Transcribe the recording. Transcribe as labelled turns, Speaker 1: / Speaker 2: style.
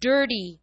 Speaker 1: dirty